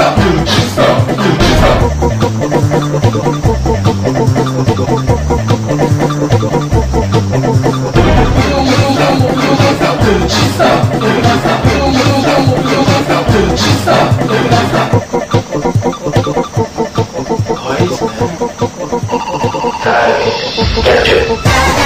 stop, coochie Get you.